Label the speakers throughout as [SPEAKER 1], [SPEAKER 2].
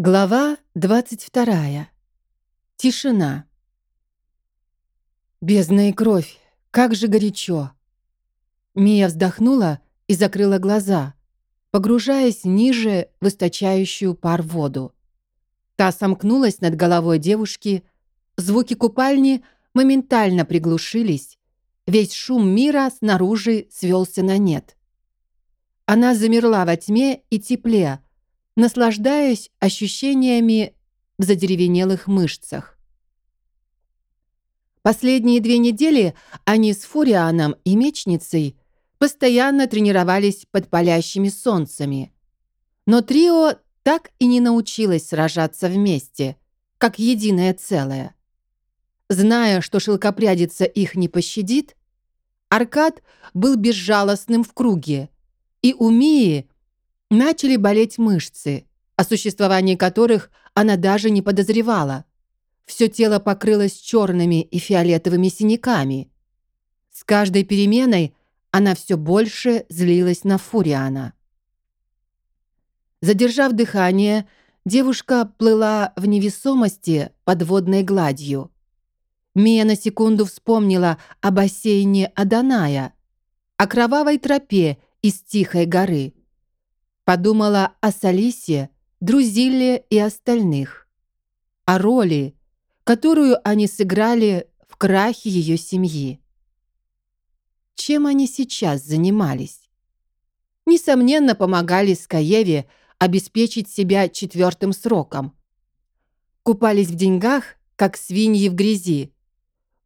[SPEAKER 1] Глава 22. Тишина. Бездна и кровь, как же горячо. Мия вздохнула и закрыла глаза, погружаясь ниже в источающую пар воду. Та сомкнулась над головой девушки, звуки купальни моментально приглушились, весь шум мира снаружи свелся на нет. Она замерла во тьме и тепле, наслаждаясь ощущениями в задеревенелых мышцах. Последние две недели они с Фурианом и Мечницей постоянно тренировались под палящими солнцами. Но трио так и не научилось сражаться вместе, как единое целое. Зная, что шелкопрядица их не пощадит, Аркад был безжалостным в круге, и у Мии Начали болеть мышцы, о существовании которых она даже не подозревала. Все тело покрылось черными и фиолетовыми синяками. С каждой переменой она все больше злилась на Фуриана. Задержав дыхание, девушка плыла в невесомости под водной гладью. Мия на секунду вспомнила о бассейне Аданая, о кровавой тропе из Тихой горы. Подумала о Салисе, Друзилле и остальных. О роли, которую они сыграли в крахе ее семьи. Чем они сейчас занимались? Несомненно, помогали Скаеве обеспечить себя четвертым сроком. Купались в деньгах, как свиньи в грязи.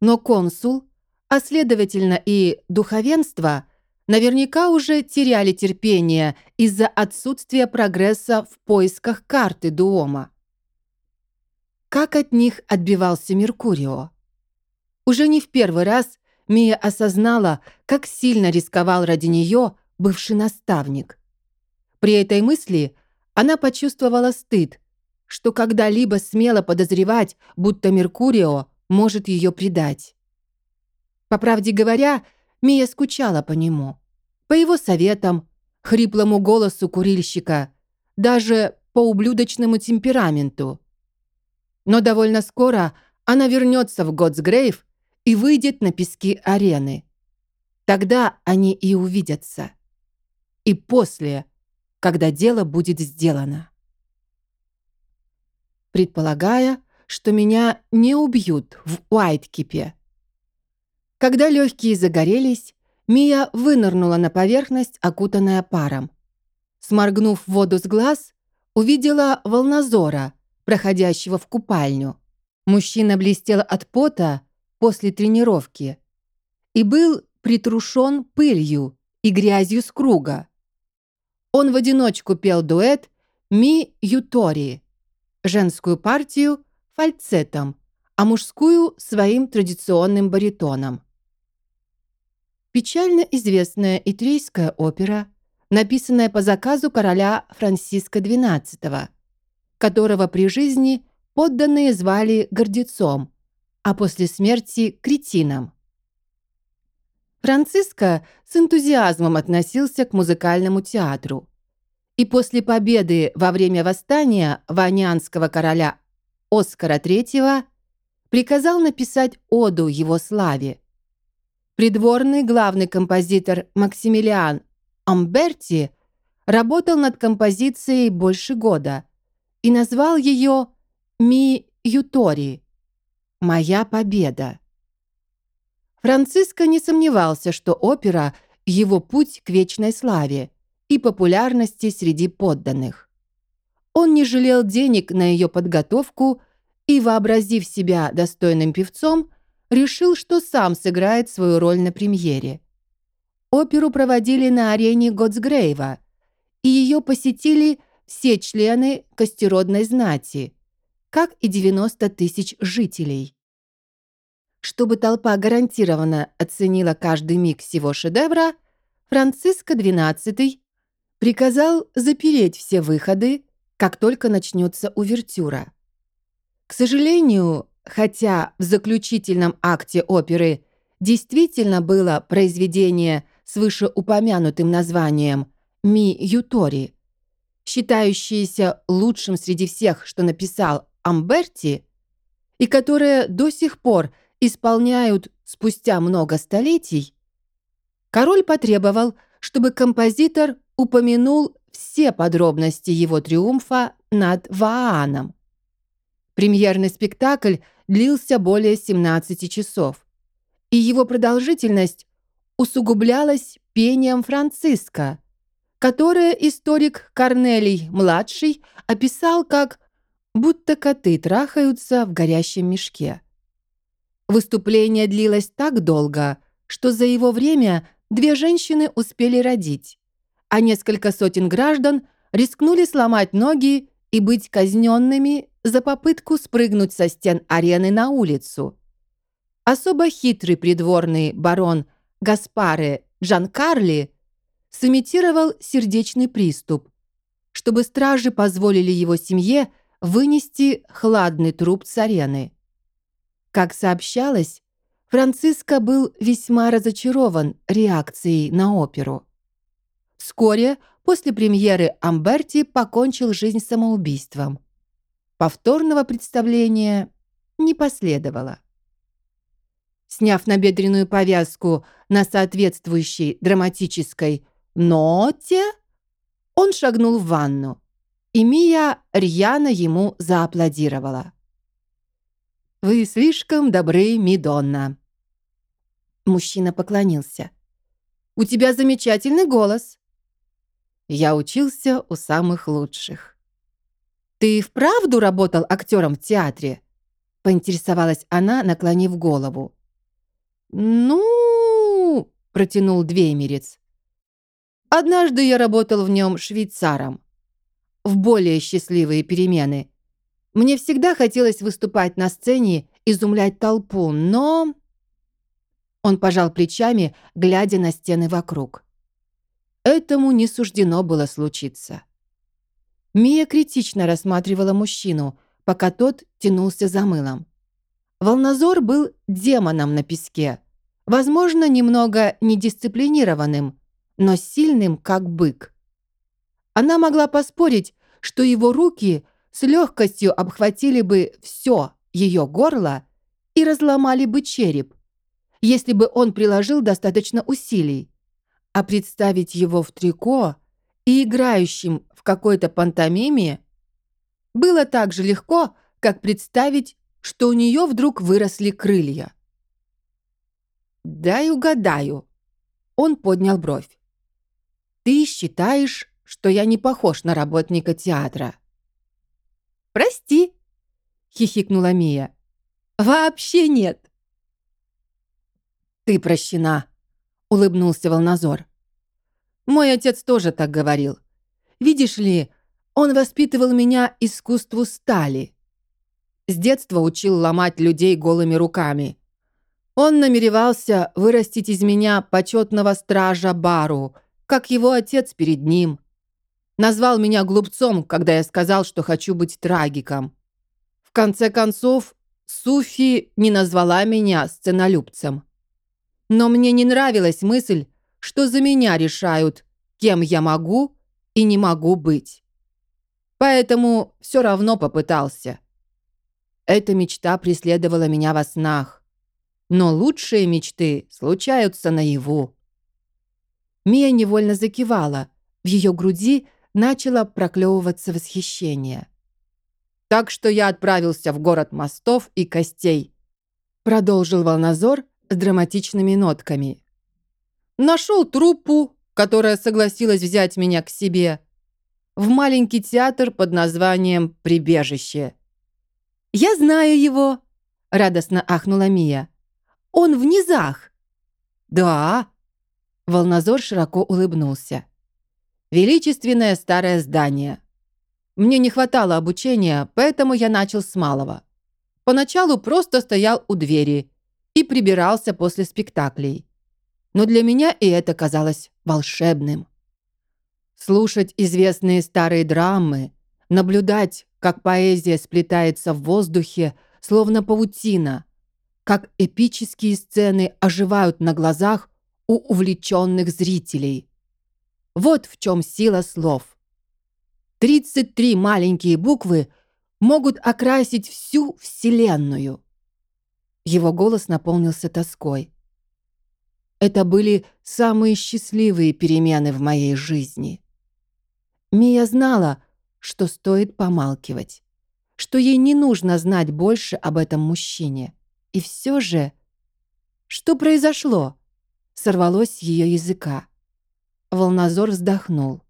[SPEAKER 1] Но консул, а следовательно и духовенство – наверняка уже теряли терпение из-за отсутствия прогресса в поисках карты Дуома. Как от них отбивался Меркурио? Уже не в первый раз Мия осознала, как сильно рисковал ради нее бывший наставник. При этой мысли она почувствовала стыд, что когда-либо смело подозревать, будто Меркурио может ее предать. По правде говоря, Мия скучала по нему. По его советам, хриплому голосу курильщика, даже по ублюдочному темпераменту. Но довольно скоро она вернется в Готсгрейв и выйдет на пески арены. Тогда они и увидятся. И после, когда дело будет сделано. Предполагая, что меня не убьют в Уайткипе, когда легкие загорелись, Мия вынырнула на поверхность, окутанная паром. Сморгнув воду с глаз, увидела волнозора, проходящего в купальню. Мужчина блестел от пота после тренировки и был притрушен пылью и грязью с круга. Он в одиночку пел дуэт «Ми Ютори», женскую партию фальцетом, а мужскую своим традиционным баритоном. Печально известная итрийская опера, написанная по заказу короля Франциска XII, которого при жизни подданные звали гордецом, а после смерти – кретином. Франциско с энтузиазмом относился к музыкальному театру. И после победы во время восстания ванианского короля Оскара III приказал написать оду его славе – Придворный главный композитор Максимилиан Амберти работал над композицией больше года и назвал ее «Ми Ютори» – «Моя победа». Франциско не сомневался, что опера – его путь к вечной славе и популярности среди подданных. Он не жалел денег на ее подготовку и, вообразив себя достойным певцом, решил, что сам сыграет свою роль на премьере. Оперу проводили на арене Готсгрейва, и ее посетили все члены костеродной знати, как и 90 тысяч жителей. Чтобы толпа гарантированно оценила каждый миг всего шедевра, Франциско XII приказал запереть все выходы, как только начнется увертюра. К сожалению, Хотя в заключительном акте оперы действительно было произведение с вышеупомянутым названием «Ми Ютори», считающиеся лучшим среди всех, что написал Амберти, и которые до сих пор исполняют спустя много столетий, король потребовал, чтобы композитор упомянул все подробности его триумфа над Вааном. Премьерный спектакль длился более 17 часов, и его продолжительность усугублялась пением Франциска, которое историк Корнелий-младший описал как «будто коты трахаются в горящем мешке». Выступление длилось так долго, что за его время две женщины успели родить, а несколько сотен граждан рискнули сломать ноги и быть казненными за попытку спрыгнуть со стен арены на улицу. Особо хитрый придворный барон Гаспаре Джанкарли сымитировал сердечный приступ, чтобы стражи позволили его семье вынести хладный труп с арены. Как сообщалось, Франциско был весьма разочарован реакцией на оперу. Вскоре после премьеры Амберти покончил жизнь самоубийством. Повторного представления не последовало. Сняв набедренную повязку на соответствующей драматической ноте, он шагнул в ванну, и Мия рьяно ему зааплодировала. «Вы слишком добры, Мидонна». Мужчина поклонился. «У тебя замечательный голос». Я учился у самых лучших. «Ты вправду работал актером в театре?» поинтересовалась она, наклонив голову. «Ну...» — протянул Двеймерец. «Однажды я работал в нем швейцаром. В более счастливые перемены. Мне всегда хотелось выступать на сцене, изумлять толпу, но...» Он пожал плечами, глядя на стены вокруг. Этому не суждено было случиться. Мия критично рассматривала мужчину, пока тот тянулся за мылом. Волнозор был демоном на песке, возможно, немного недисциплинированным, но сильным, как бык. Она могла поспорить, что его руки с легкостью обхватили бы все ее горло и разломали бы череп, если бы он приложил достаточно усилий а представить его в трико и играющим в какой-то пантомиме было так же легко, как представить, что у нее вдруг выросли крылья. «Дай угадаю». Он поднял бровь. «Ты считаешь, что я не похож на работника театра?» «Прости», — хихикнула Мия. «Вообще нет». «Ты прощена», улыбнулся Волнозор. Мой отец тоже так говорил. Видишь ли, он воспитывал меня искусству стали. С детства учил ломать людей голыми руками. Он намеревался вырастить из меня почетного стража Бару, как его отец перед ним. Назвал меня глупцом, когда я сказал, что хочу быть трагиком. В конце концов, Суфи не назвала меня сценолюбцем. Но мне не нравилась мысль, что за меня решают, кем я могу и не могу быть. Поэтому все равно попытался. Эта мечта преследовала меня во снах. Но лучшие мечты случаются наяву. Мия невольно закивала. В ее груди начало проклевываться восхищение. Так что я отправился в город мостов и костей. Продолжил Волнозор, с драматичными нотками. Нашел труппу, которая согласилась взять меня к себе, в маленький театр под названием «Прибежище». «Я знаю его», — радостно ахнула Мия. «Он в низах». «Да», — Волнозор широко улыбнулся. «Величественное старое здание. Мне не хватало обучения, поэтому я начал с малого. Поначалу просто стоял у двери и прибирался после спектаклей. Но для меня и это казалось волшебным. Слушать известные старые драмы, наблюдать, как поэзия сплетается в воздухе, словно паутина, как эпические сцены оживают на глазах у увлеченных зрителей. Вот в чем сила слов. 33 маленькие буквы могут окрасить всю Вселенную. Его голос наполнился тоской. Это были самые счастливые перемены в моей жизни. Мия знала, что стоит помалкивать, что ей не нужно знать больше об этом мужчине. И все же... Что произошло? Сорвалось ее языка. Волнозор вздохнул.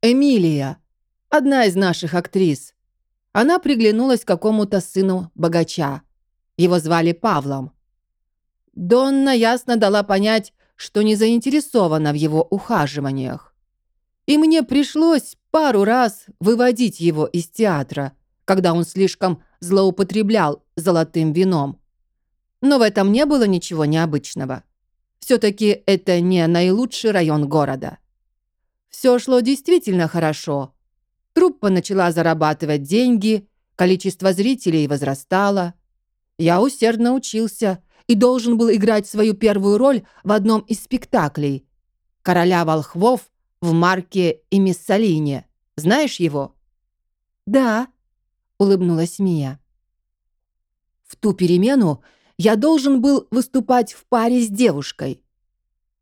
[SPEAKER 1] «Эмилия, одна из наших актрис. Она приглянулась какому-то сыну богача. Его звали Павлом. Донна ясно дала понять, что не заинтересована в его ухаживаниях. И мне пришлось пару раз выводить его из театра, когда он слишком злоупотреблял золотым вином. Но в этом не было ничего необычного. Все-таки это не наилучший район города. Все шло действительно хорошо. Труппа начала зарабатывать деньги, количество зрителей возрастало. Я усердно учился и должен был играть свою первую роль в одном из спектаклей «Короля волхвов» в марке и Миссалине. Знаешь его?» «Да», — улыбнулась Мия. В ту перемену я должен был выступать в паре с девушкой.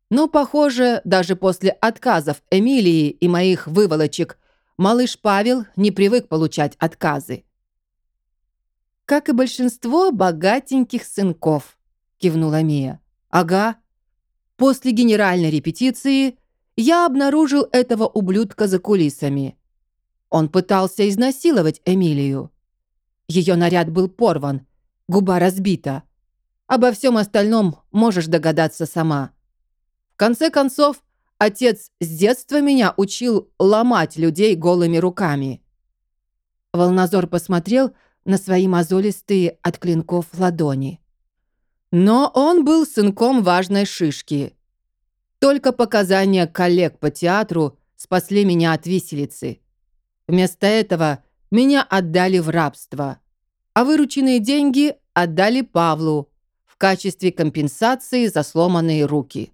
[SPEAKER 1] Но, похоже, даже после отказов Эмилии и моих выволочек, малыш Павел не привык получать отказы. «Как и большинство богатеньких сынков», — кивнула Мия. «Ага. После генеральной репетиции я обнаружил этого ублюдка за кулисами. Он пытался изнасиловать Эмилию. Ее наряд был порван, губа разбита. Обо всем остальном можешь догадаться сама. В конце концов, отец с детства меня учил ломать людей голыми руками. Волнозор посмотрел на свои мозолистые от клинков ладони. Но он был сынком важной шишки. Только показания коллег по театру спасли меня от виселицы. Вместо этого меня отдали в рабство, а вырученные деньги отдали Павлу в качестве компенсации за сломанные руки.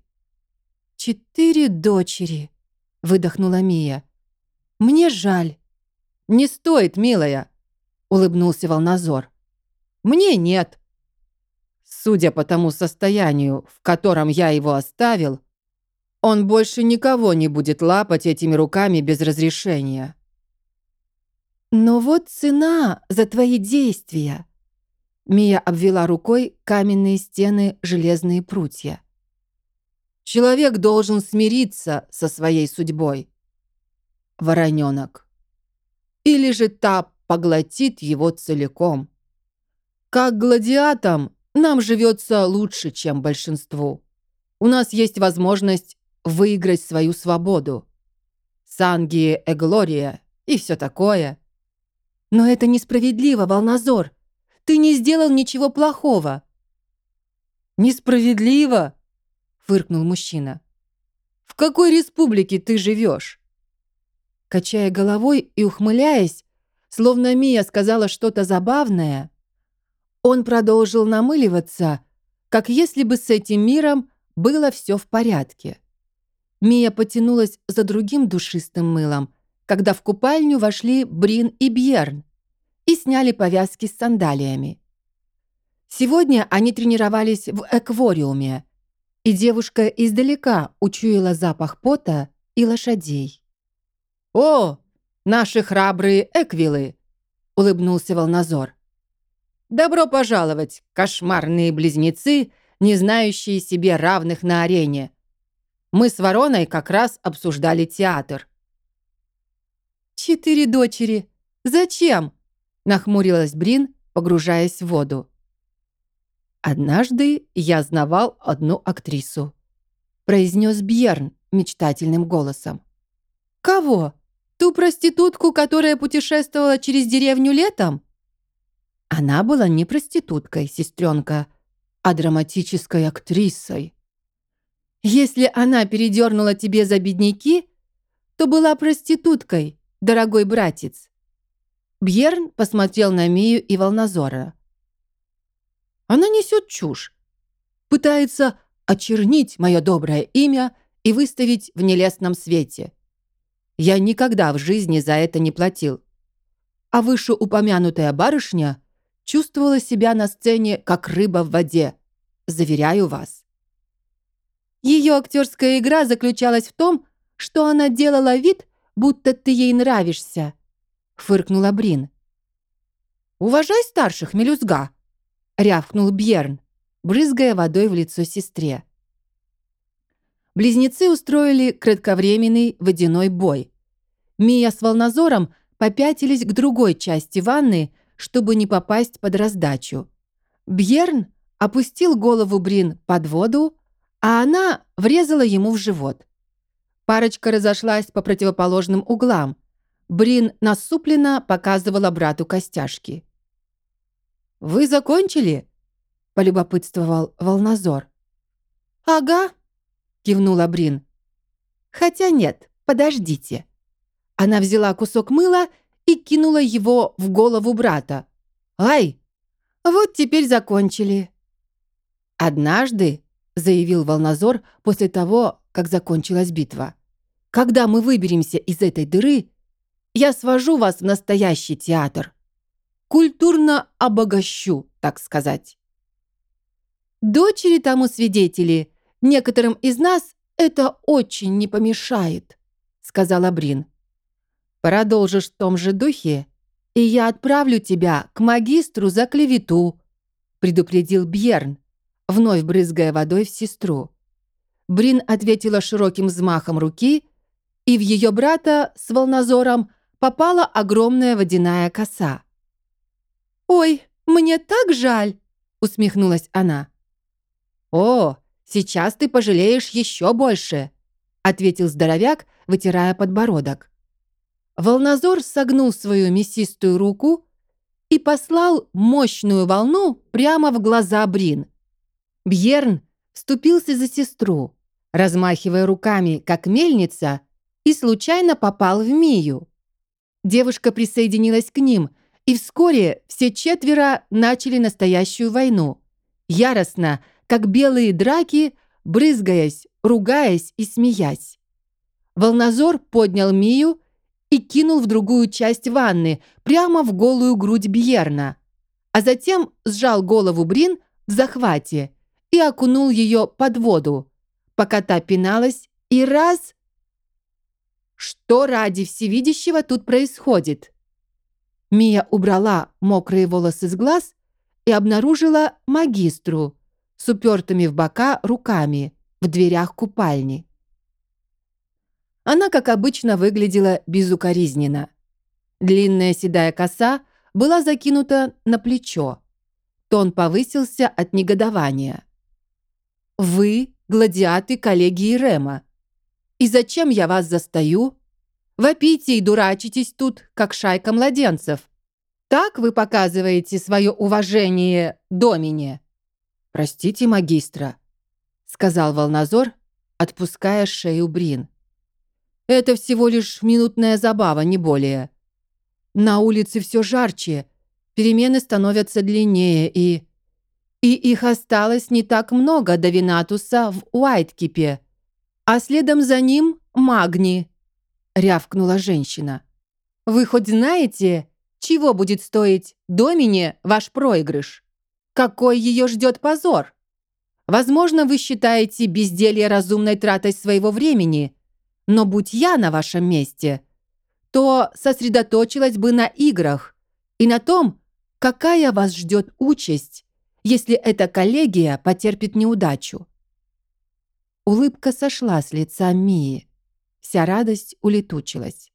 [SPEAKER 1] «Четыре дочери», — выдохнула Мия. «Мне жаль». «Не стоит, милая», — улыбнулся Волнозор. «Мне нет». Судя по тому состоянию, в котором я его оставил, он больше никого не будет лапать этими руками без разрешения. «Но вот цена за твои действия!» Мия обвела рукой каменные стены, железные прутья. «Человек должен смириться со своей судьбой. Вороненок. Или же та поглотит его целиком. Как гладиатам нам живется лучше, чем большинству. У нас есть возможность выиграть свою свободу. Санги Эглория и все такое – «Но это несправедливо, Волнозор. Ты не сделал ничего плохого». «Несправедливо?» — фыркнул мужчина. «В какой республике ты живешь?» Качая головой и ухмыляясь, словно Мия сказала что-то забавное, он продолжил намыливаться, как если бы с этим миром было все в порядке. Мия потянулась за другим душистым мылом, когда в купальню вошли Брин и Бьерн и сняли повязки с сандалиями. Сегодня они тренировались в эквориуме, и девушка издалека учуяла запах пота и лошадей. «О, наши храбрые эквилы!» — улыбнулся Волнозор. «Добро пожаловать, кошмарные близнецы, не знающие себе равных на арене. Мы с Вороной как раз обсуждали театр». «Четыре дочери. Зачем?» – нахмурилась Брин, погружаясь в воду. «Однажды я знавал одну актрису», – произнес Бьерн мечтательным голосом. «Кого? Ту проститутку, которая путешествовала через деревню летом?» Она была не проституткой, сестренка, а драматической актрисой. «Если она передернула тебе за бедняки, то была проституткой, дорогой братец?» Бьерн посмотрел на Мию и Волнозора. «Она несет чушь. Пытается очернить мое доброе имя и выставить в нелестном свете. Я никогда в жизни за это не платил. А вышеупомянутая барышня чувствовала себя на сцене как рыба в воде. Заверяю вас. Ее актерская игра заключалась в том, что она делала вид, будто ты ей нравишься», — фыркнула Брин. «Уважай старших, мелюзга!» — рявкнул Бьерн, брызгая водой в лицо сестре. Близнецы устроили кратковременный водяной бой. Мия с волнозором попятились к другой части ванны, чтобы не попасть под раздачу. Бьерн опустил голову Брин под воду, а она врезала ему в живот. Парочка разошлась по противоположным углам. Брин насупленно показывала брату костяшки. «Вы закончили?» — полюбопытствовал Волнозор. «Ага», — кивнула Брин. «Хотя нет, подождите». Она взяла кусок мыла и кинула его в голову брата. «Ай! Вот теперь закончили». «Однажды», — заявил Волнозор после того, как закончилась битва, когда мы выберемся из этой дыры, я свожу вас в настоящий театр. Культурно обогащу, так сказать. Дочери тому свидетели. Некоторым из нас это очень не помешает, сказала Брин. Продолжишь в том же духе, и я отправлю тебя к магистру за клевету, предупредил Бьерн, вновь брызгая водой в сестру. Брин ответила широким взмахом руки — и в ее брата с волнозором попала огромная водяная коса. «Ой, мне так жаль!» — усмехнулась она. «О, сейчас ты пожалеешь еще больше!» — ответил здоровяк, вытирая подбородок. Волнозор согнул свою мясистую руку и послал мощную волну прямо в глаза Брин. Бьерн вступился за сестру, размахивая руками, как мельница, и случайно попал в Мию. Девушка присоединилась к ним, и вскоре все четверо начали настоящую войну. Яростно, как белые драки, брызгаясь, ругаясь и смеясь. Волнозор поднял Мию и кинул в другую часть ванны, прямо в голую грудь Бьерна, а затем сжал голову Брин в захвате и окунул ее под воду, пока та пиналась и раз что ради всевидящего тут происходит? Мия убрала мокрые волосы с глаз и обнаружила магистру с упертыми в бока руками в дверях купальни. Она, как обычно, выглядела безукоризненно. Длинная седая коса была закинута на плечо. Тон повысился от негодования. «Вы — гладиаты коллегии Рема. И зачем я вас застаю? Вопите и дурачитесь тут, как шайка младенцев. Так вы показываете свое уважение Домине?» «Простите, магистра», — сказал Волнозор, отпуская шею Брин. «Это всего лишь минутная забава, не более. На улице все жарче, перемены становятся длиннее, и... И их осталось не так много до Винатуса в Уайткипе а следом за ним Магни», — рявкнула женщина. «Вы хоть знаете, чего будет стоить Домине ваш проигрыш? Какой ее ждет позор? Возможно, вы считаете безделье разумной тратой своего времени, но будь я на вашем месте, то сосредоточилась бы на играх и на том, какая вас ждет участь, если эта коллегия потерпит неудачу. Улыбка сошла с лица Мии. Вся радость улетучилась.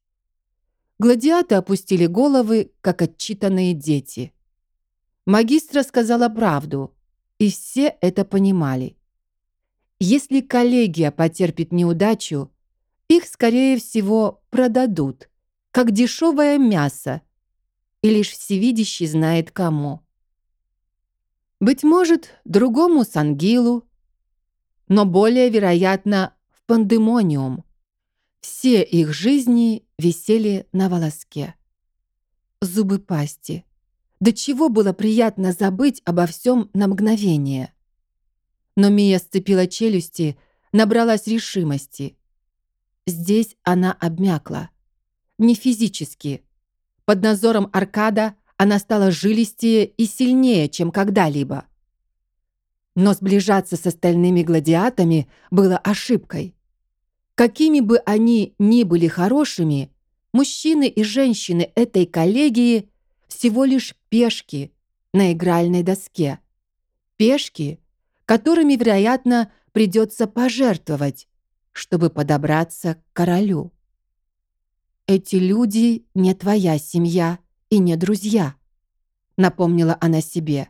[SPEAKER 1] Гладиаты опустили головы, как отчитанные дети. Магистра сказала правду, и все это понимали. Если коллегия потерпит неудачу, их, скорее всего, продадут, как дешевое мясо, и лишь всевидящий знает кому. Быть может, другому Сангилу, но более вероятно в пандемониум. Все их жизни висели на волоске. Зубы пасти. До чего было приятно забыть обо всем на мгновение. Но Мия сцепила челюсти, набралась решимости. Здесь она обмякла. не физически. Под надзором Аркада она стала жилистее и сильнее, чем когда-либо. Но сближаться с остальными гладиатами было ошибкой. Какими бы они ни были хорошими, мужчины и женщины этой коллегии всего лишь пешки на игральной доске. Пешки, которыми, вероятно, придется пожертвовать, чтобы подобраться к королю. «Эти люди не твоя семья и не друзья», — напомнила она себе.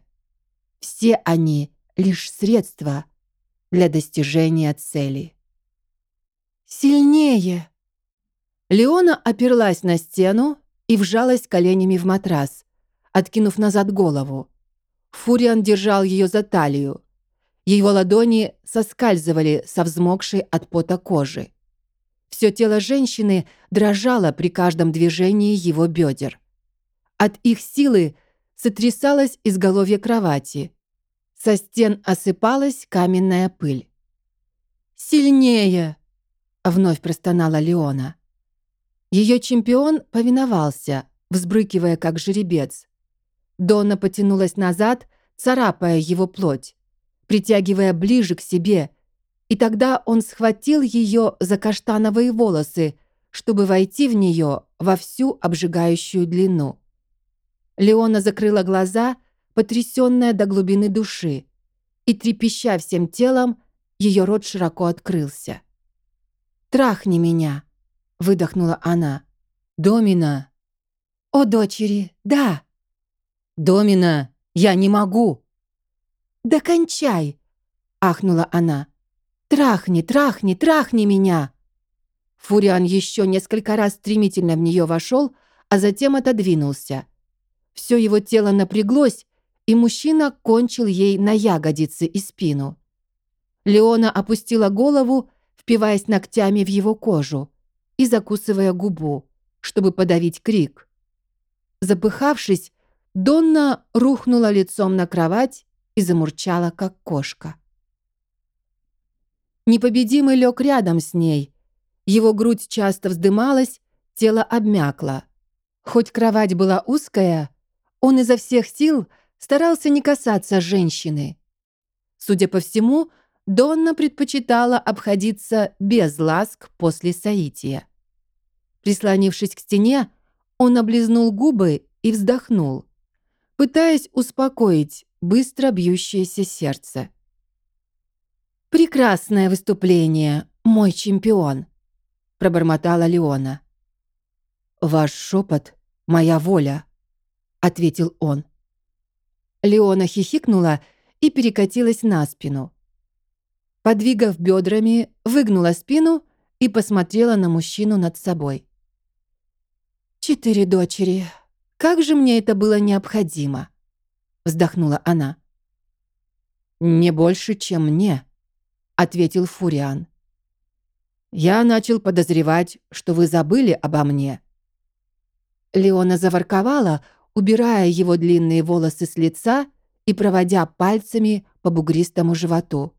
[SPEAKER 1] «Все они — лишь средства для достижения цели». «Сильнее!» Леона оперлась на стену и вжалась коленями в матрас, откинув назад голову. Фуриан держал ее за талию. Его ладони соскальзывали со взмокшей от пота кожи. Все тело женщины дрожало при каждом движении его бедер. От их силы сотрясалось изголовье кровати. Со стен осыпалась каменная пыль. «Сильнее!» — вновь простонала Леона. Ее чемпион повиновался, взбрыкивая как жеребец. Дonna потянулась назад, царапая его плоть, притягивая ближе к себе, и тогда он схватил ее за каштановые волосы, чтобы войти в нее во всю обжигающую длину. Леона закрыла глаза, потрясенная до глубины души, и, трепеща всем телом, ее рот широко открылся. «Трахни меня!» — выдохнула она. «Домина!» «О, дочери, да!» «Домина, я не могу!» «Да кончай!» — ахнула она. «Трахни, трахни, трахни меня!» Фуриан еще несколько раз стремительно в нее вошел, а затем отодвинулся. Все его тело напряглось, и мужчина кончил ей на ягодицы и спину. Леона опустила голову, впиваясь ногтями в его кожу и закусывая губу, чтобы подавить крик. Запыхавшись, Донна рухнула лицом на кровать и замурчала, как кошка. Непобедимый лег рядом с ней. Его грудь часто вздымалась, тело обмякло. Хоть кровать была узкая, он изо всех сил старался не касаться женщины. Судя по всему, Донна предпочитала обходиться без ласк после соития. Прислонившись к стене, он облизнул губы и вздохнул пытаясь успокоить быстро бьющееся сердце. «Прекрасное выступление, мой чемпион», — пробормотала Леона. «Ваш шепот — моя воля», — ответил он. Леона хихикнула и перекатилась на спину. Подвигав бедрами, выгнула спину и посмотрела на мужчину над собой. «Четыре дочери», как же мне это было необходимо?» Вздохнула она. «Не больше, чем мне», — ответил Фуриан. «Я начал подозревать, что вы забыли обо мне». Леона заворковала, убирая его длинные волосы с лица и проводя пальцами по бугристому животу.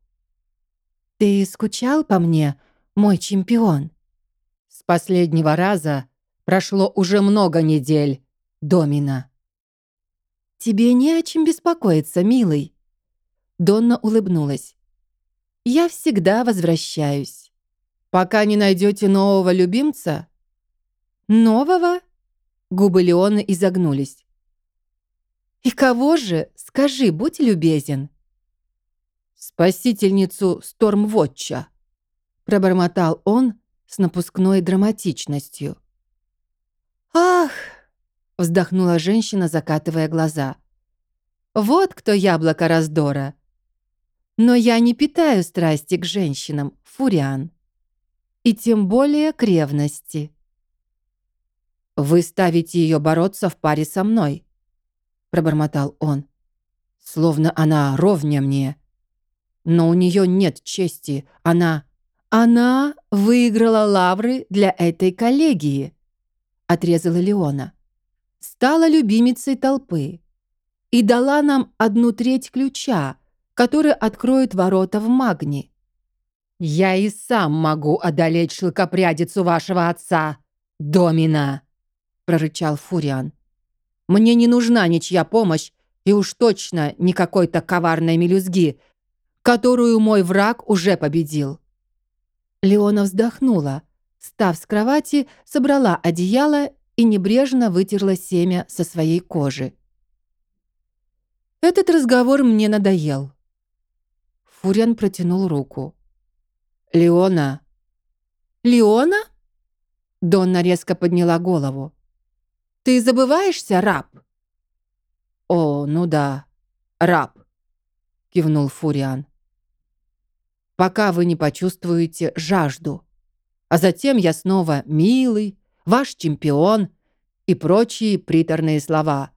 [SPEAKER 1] «Ты скучал по мне, мой чемпион?» «С последнего раза прошло уже много недель», Домина. «Тебе не о чем беспокоиться, милый». Донна улыбнулась. «Я всегда возвращаюсь. Пока не найдете нового любимца?» «Нового?» Губы Леоны изогнулись. «И кого же? Скажи, будь любезен». «Спасительницу Стормвотча», пробормотал он с напускной драматичностью. «Ах!» Вздохнула женщина, закатывая глаза. Вот кто яблоко раздора. Но я не питаю страсти к женщинам, Фуриан. И тем более к ревности. «Вы ставите ее бороться в паре со мной», — пробормотал он. «Словно она ровня мне. Но у нее нет чести. Она...» «Она выиграла лавры для этой коллегии», — отрезала Леона стала любимицей толпы и дала нам одну треть ключа, который откроет ворота в магни. «Я и сам могу одолеть шелкопрядицу вашего отца», «Домина!» — прорычал Фуриан. «Мне не нужна ничья помощь, и уж точно не какой-то коварной мелюзги, которую мой враг уже победил». Леона вздохнула, став с кровати, собрала одеяло и небрежно вытерла семя со своей кожи. Этот разговор мне надоел. Фуриан протянул руку. «Леона!» «Леона?» Донна резко подняла голову. «Ты забываешься, раб?» «О, ну да, раб», — кивнул Фуриан. «Пока вы не почувствуете жажду. А затем я снова милый, ваш чемпион и прочие приторные слова.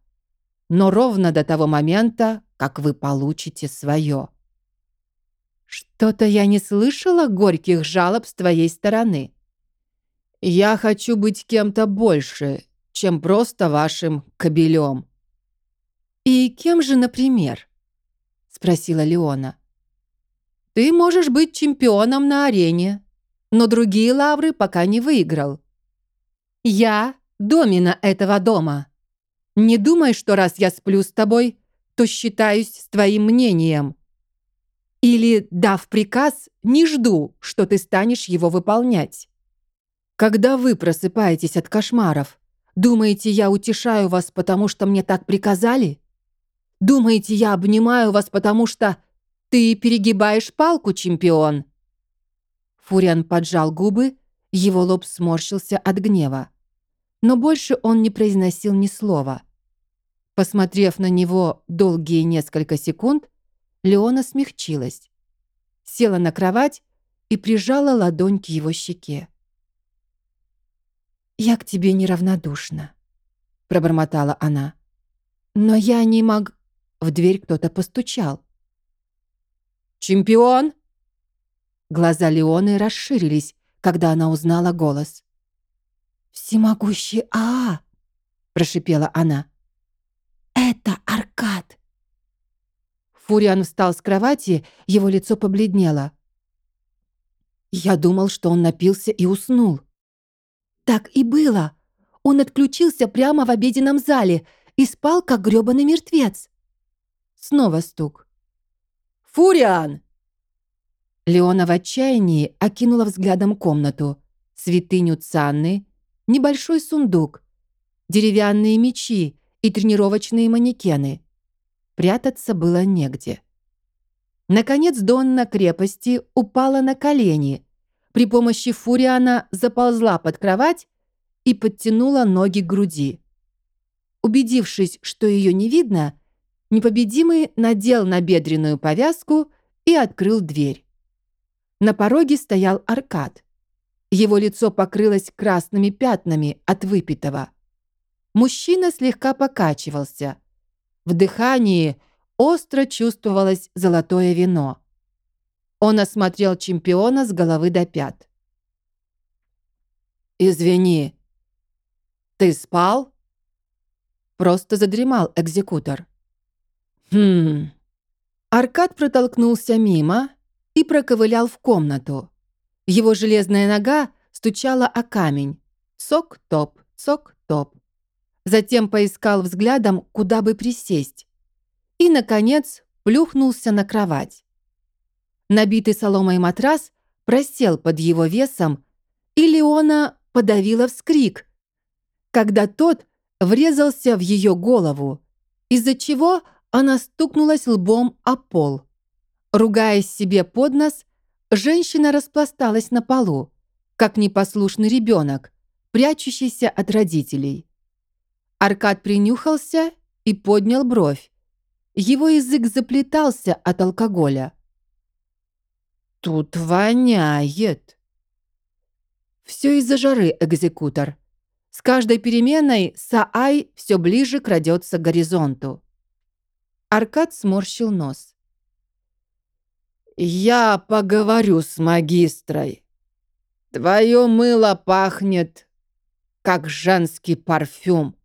[SPEAKER 1] Но ровно до того момента, как вы получите свое». «Что-то я не слышала горьких жалоб с твоей стороны», я хочу быть кем-то больше, чем просто вашим кобелем». «И кем же, например?» — спросила Леона. «Ты можешь быть чемпионом на арене, но другие лавры пока не выиграл. Я — домина этого дома. Не думай, что раз я сплю с тобой, то считаюсь с твоим мнением. Или, дав приказ, не жду, что ты станешь его выполнять. Когда вы просыпаетесь от кошмаров, думаете, я утешаю вас, потому что мне так приказали? Думаете, я обнимаю вас, потому что ты перегибаешь палку, чемпион?» Фуриан поджал губы, его лоб сморщился от гнева. Но больше он не произносил ни слова. Посмотрев на него долгие несколько секунд, Леона смягчилась, села на кровать и прижала ладонь к его щеке. «Я к тебе неравнодушна», — пробормотала она. «Но я не мог...» В дверь кто-то постучал. «Чемпион!» Глаза Леоны расширились, когда она узнала голос. «Всемогущий Аа!» — прошипела она. «Это Аркад!» Фуриан встал с кровати, его лицо побледнело. Я думал, что он напился и уснул. Так и было. Он отключился прямо в обеденном зале и спал, как грёбаный мертвец. Снова стук. «Фуриан!» Леона в отчаянии окинула взглядом комнату. Святыню Цанны, небольшой сундук, деревянные мечи и тренировочные манекены. Прятаться было негде. Наконец Донна крепости упала на колени, при помощи Фуриана заползла под кровать и подтянула ноги к груди. Убедившись, что ее не видно, непобедимый надел набедренную повязку и открыл дверь. На пороге стоял Аркад. Его лицо покрылось красными пятнами от выпитого. Мужчина слегка покачивался. В дыхании остро чувствовалось золотое вино. Он осмотрел чемпиона с головы до пят. «Извини, ты спал?» Просто задремал экзекутор. «Хм...» Аркад протолкнулся мимо и проковылял в комнату. Его железная нога стучала о камень. Цок-топ, цок-топ. Затем поискал взглядом, куда бы присесть. И, наконец, плюхнулся на кровать. Набитый соломой матрас просел под его весом, и Леона подавила вскрик, когда тот врезался в ее голову, из-за чего она стукнулась лбом о пол. Ругаясь себе под нос, женщина распласталась на полу, как непослушный ребенок, прячущийся от родителей. Аркад принюхался и поднял бровь. Его язык заплетался от алкоголя. Тут воняет. Все из-за жары, экзекутор. С каждой переменой Саай все ближе крадется к горизонту. Аркад сморщил нос. «Я поговорю с магистрой. Твое мыло пахнет, как женский парфюм».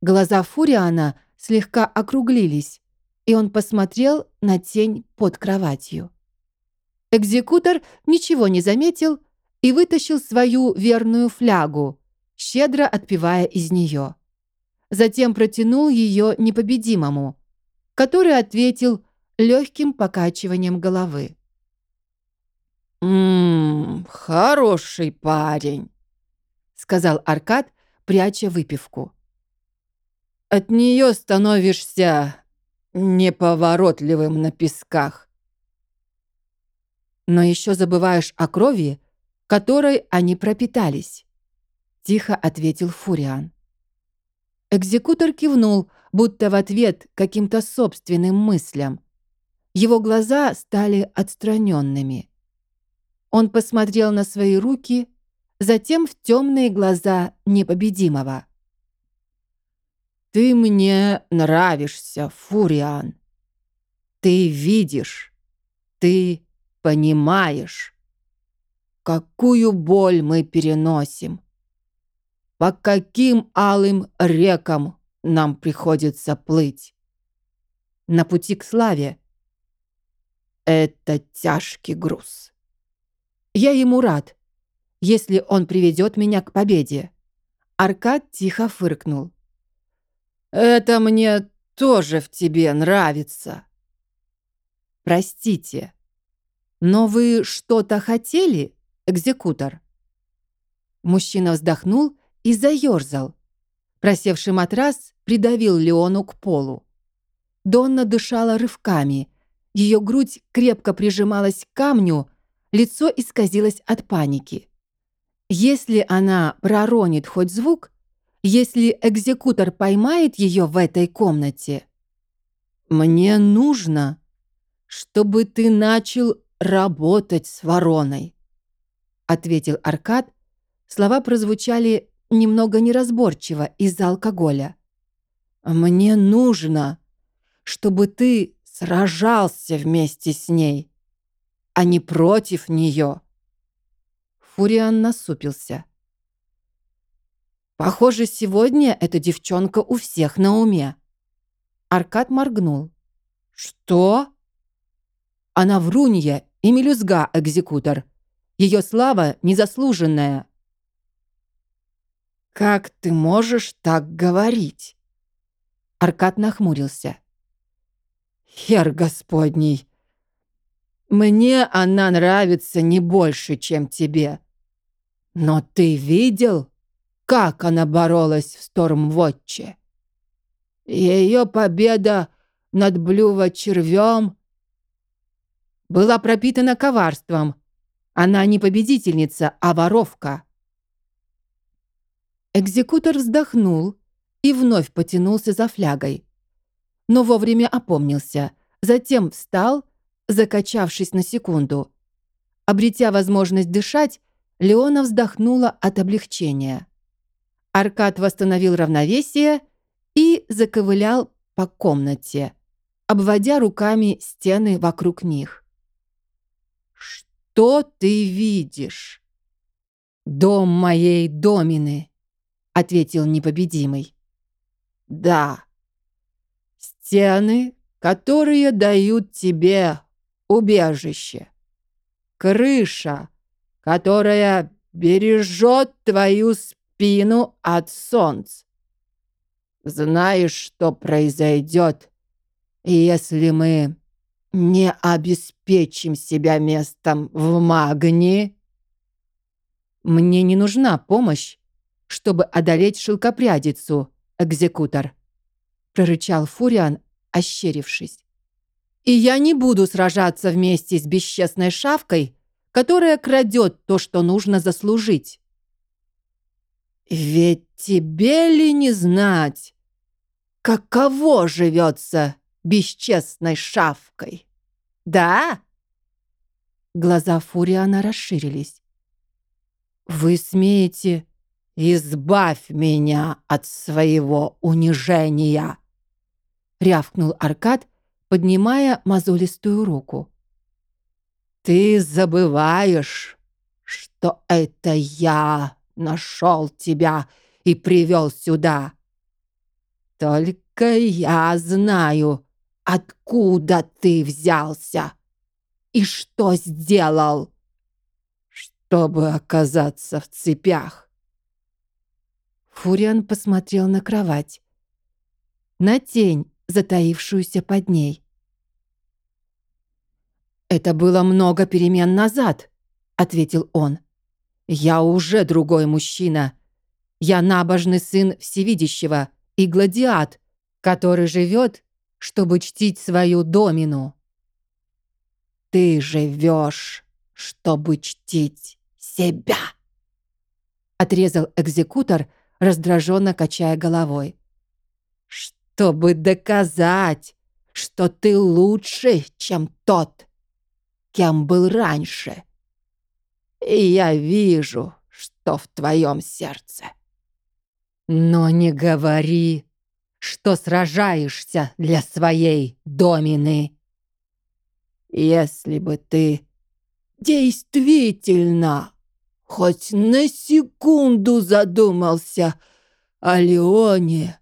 [SPEAKER 1] Глаза Фуриана слегка округлились, и он посмотрел на тень под кроватью. Экзекутор ничего не заметил и вытащил свою верную флягу, щедро отпивая из нее. Затем протянул ее непобедимому, который ответил легким покачиванием головы.
[SPEAKER 2] «Ммм, хороший парень», — сказал Аркад, пряча выпивку. «От нее становишься неповоротливым на песках.
[SPEAKER 1] Но еще забываешь о крови, которой они пропитались», — тихо ответил Фуриан. Экзекутор кивнул, будто в ответ каким-то собственным мыслям. Его глаза стали отстраненными. Он посмотрел на свои руки, затем в темные глаза непобедимого.
[SPEAKER 2] «Ты мне нравишься, Фуриан. Ты видишь, ты понимаешь, какую боль мы переносим, по каким алым рекам нам приходится плыть. На пути к славе это тяжкий груз.
[SPEAKER 1] Я ему рад, если он приведет меня к победе. Аркад тихо фыркнул.
[SPEAKER 2] Это мне тоже в тебе нравится.
[SPEAKER 1] Простите, но вы что-то хотели, экзекутор? Мужчина вздохнул и заерзал. Просевший матрас придавил Леону к полу. Донна дышала рывками. Ее грудь крепко прижималась к камню, лицо исказилось от паники. Если она проронит хоть звук, если экзекутор поймает ее в этой комнате, мне нужно, чтобы ты начал работать с вороной, ответил Аркад. Слова прозвучали немного неразборчиво из-за алкоголя. Мне нужно, чтобы ты сражался вместе с ней, а не против нее. Фуриан насупился. Похоже, сегодня эта девчонка у всех на уме. Аркад моргнул. Что? Она врунья и мелюзга, экзекутор. Ее слава незаслуженная. Как ты можешь так говорить? Аркад нахмурился. Хер Господний, мне она нравится не больше, чем тебе. Но ты видел, как она боролась в Стормвотче? Ее победа над Блюва-червем была пропитана коварством. Она не победительница, а воровка. Экзекутор вздохнул и вновь потянулся за флягой. Но вовремя опомнился, затем встал, закачавшись на секунду. Обретя возможность дышать, Леона вздохнула от облегчения. Аркад восстановил равновесие и заковылял по комнате, обводя руками стены вокруг них. «Что ты видишь?» «Дом моей домины», — ответил непобедимый. «Да, стены, которые дают тебе убежище, крыша, которая бережет твою спину от солнца. Знаешь, что произойдет, если мы не обеспечим себя местом в магнии? Мне не нужна помощь, чтобы одолеть шелкопрядицу, экзекутор, прорычал Фуриан, ощерившись. И я не буду сражаться вместе с бесчестной шавкой, которая крадет то, что нужно заслужить. Ведь тебе ли не знать, каково живется бесчестной шавкой? Да? Глаза Фуриана расширились. Вы смеете... «Избавь меня от своего унижения!» Рявкнул Аркад, поднимая мозолистую руку. «Ты забываешь, что это я нашел тебя и привел сюда. Только я знаю, откуда ты взялся и что сделал.
[SPEAKER 2] чтобы оказаться в цепях.
[SPEAKER 1] Фуриан посмотрел на кровать, на тень, затаившуюся под ней. «Это было много перемен назад», — ответил он. «Я уже другой мужчина. Я набожный сын Всевидящего и гладиат, который живет, чтобы чтить свою домину». «Ты живешь, чтобы чтить себя», — отрезал экзекутор, раздраженно качая головой. «Чтобы доказать, что ты лучше, чем тот, кем был раньше. И я вижу, что в твоем сердце. Но не говори, что сражаешься для своей домины. Если бы ты действительно хоть на секунду задумался о Леоне,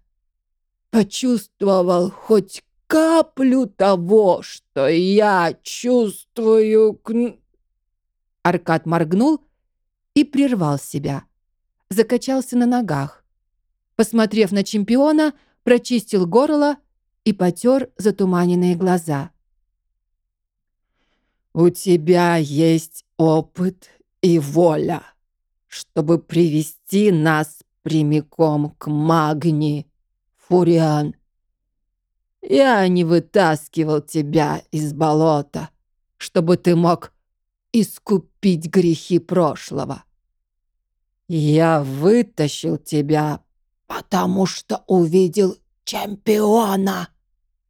[SPEAKER 1] почувствовал хоть каплю того, что я чувствую к...» Аркад моргнул и прервал себя. Закачался на ногах. Посмотрев на чемпиона, прочистил горло и потер затуманенные глаза. «У тебя есть опыт и воля, чтобы привести нас прямиком к Магни, Фуриан. Я не вытаскивал тебя из болота, чтобы ты мог искупить грехи прошлого. Я вытащил тебя, потому что увидел чемпиона,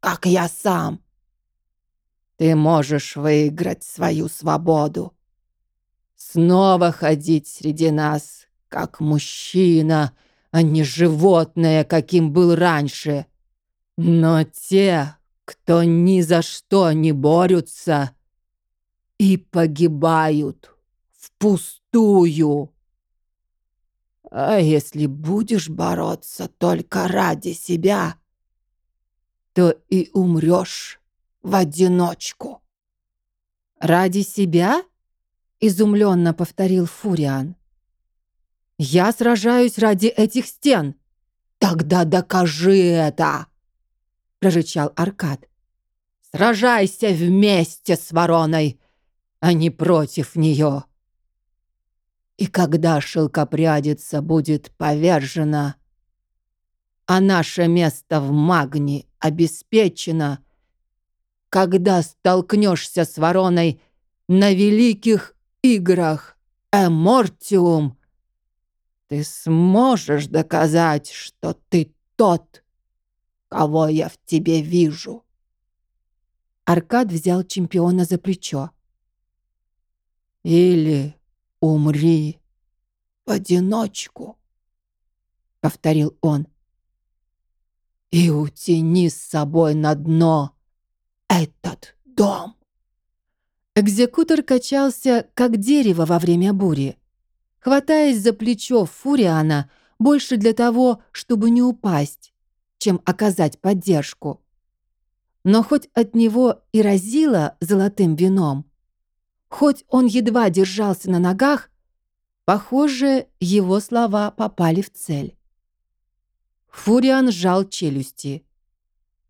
[SPEAKER 1] как я сам. Ты можешь выиграть свою свободу. Снова ходить среди нас, как мужчина, а не животное, каким был раньше. Но те, кто ни за что не борются, и погибают впустую. А если будешь бороться только ради себя, то и умрешь в одиночку. «Ради себя?» — изумленно повторил Фуриан. «Я сражаюсь ради этих стен». «Тогда докажи это!» прорычал Аркад. «Сражайся вместе с вороной, а не против нее!» И когда шелкопрядица будет повержена, а наше место в магне обеспечено, когда столкнешься с вороной на великих играх Эмортиум, ты сможешь доказать, что ты тот, кого я в тебе вижу». Аркад взял чемпиона за плечо. «Или умри в одиночку», — повторил он. «И утяни с собой на дно этот дом». Экзекутор качался, как дерево во время бури, хватаясь за плечо Фуриана больше для того, чтобы не упасть, чем оказать поддержку. Но хоть от него и разило золотым вином, хоть он едва держался на ногах, похоже, его слова попали в цель. Фуриан сжал челюсти,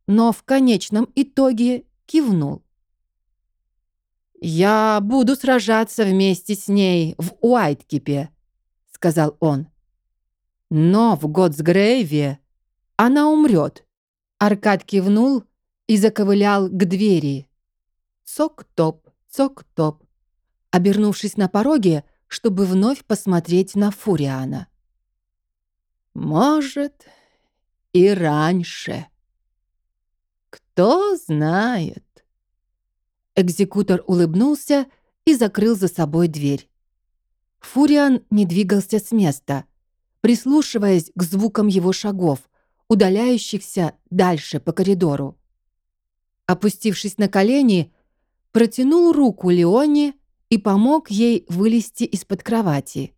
[SPEAKER 1] но в конечном итоге кивнул. «Я буду сражаться вместе с ней в Уайткипе», — сказал он. «Но в Готсгрейве она умрет. Аркад кивнул и заковылял к двери. Цок-топ, цок-топ. Обернувшись на пороге, чтобы вновь посмотреть на Фуриана. Может, и раньше. Кто знает. Экзекутор улыбнулся и закрыл за собой дверь. Фуриан не двигался с места, прислушиваясь к звукам его шагов — удаляющихся дальше по коридору. Опустившись на колени, протянул руку Леоне и помог ей вылезти из-под кровати.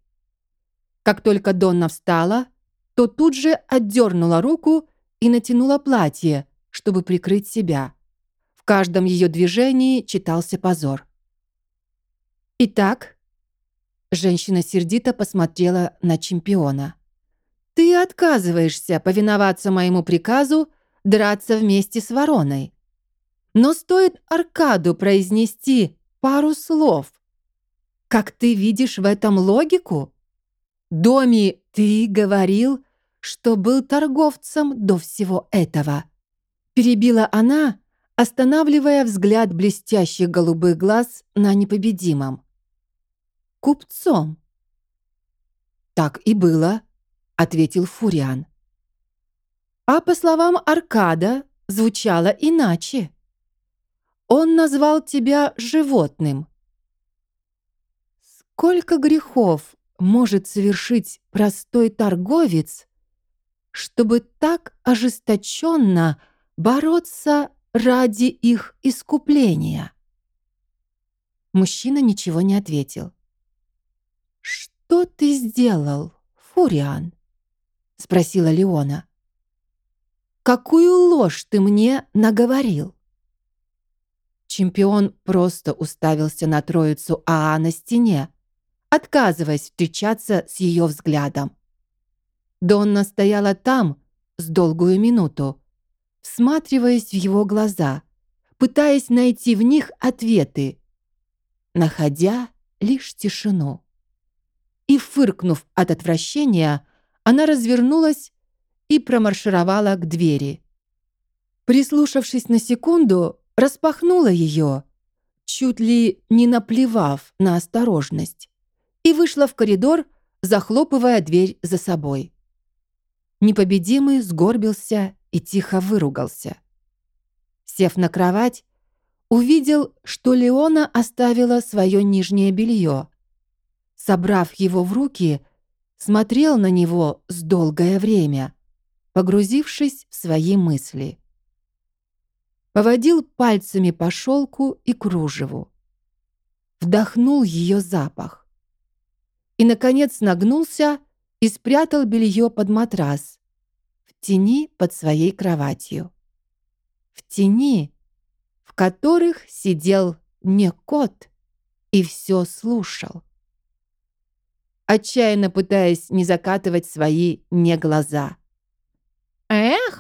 [SPEAKER 1] Как только Донна встала, то тут же отдернула руку и натянула платье, чтобы прикрыть себя. Каждом ее движении читался позор. «Итак, Женщина сердито посмотрела на чемпиона. «Ты отказываешься повиноваться моему приказу драться вместе с вороной. Но стоит Аркаду произнести пару слов. Как ты видишь в этом логику? Доми, ты говорил, что был торговцем до всего этого. Перебила она, останавливая взгляд блестящих голубых глаз на непобедимом. Купцом. Так и было, ответил Фуриан. А по словам Аркада, звучало иначе. Он назвал тебя животным. Сколько грехов может совершить простой торговец, чтобы так ожесточенно бороться ради их искупления? Мужчина ничего не ответил. «Что ты сделал, Фуриан?» — спросила Леона. «Какую ложь ты мне наговорил?» Чемпион просто уставился на троицу Аа на стене, отказываясь встречаться с ее взглядом. Донна стояла там с долгую минуту, всматриваясь в его глаза, пытаясь найти в них ответы, находя лишь тишину. И, фыркнув от отвращения, она развернулась и промаршировала к двери. Прислушавшись на секунду, распахнула ее, чуть ли не наплевав на осторожность, и вышла в коридор, захлопывая дверь за собой. Непобедимый сгорбился и тихо выругался. Сев на кровать, увидел, что Леона оставила свое нижнее белье. Собрав его в руки, смотрел на него с долгое время, погрузившись в свои мысли. Поводил пальцами по шелку и кружеву. Вдохнул ее запах. И, наконец, нагнулся и спрятал белье под матрас, тени под своей кроватью. В тени, в которых сидел не кот и все слушал. Отчаянно пытаясь не закатывать свои не глаза. «Эх!»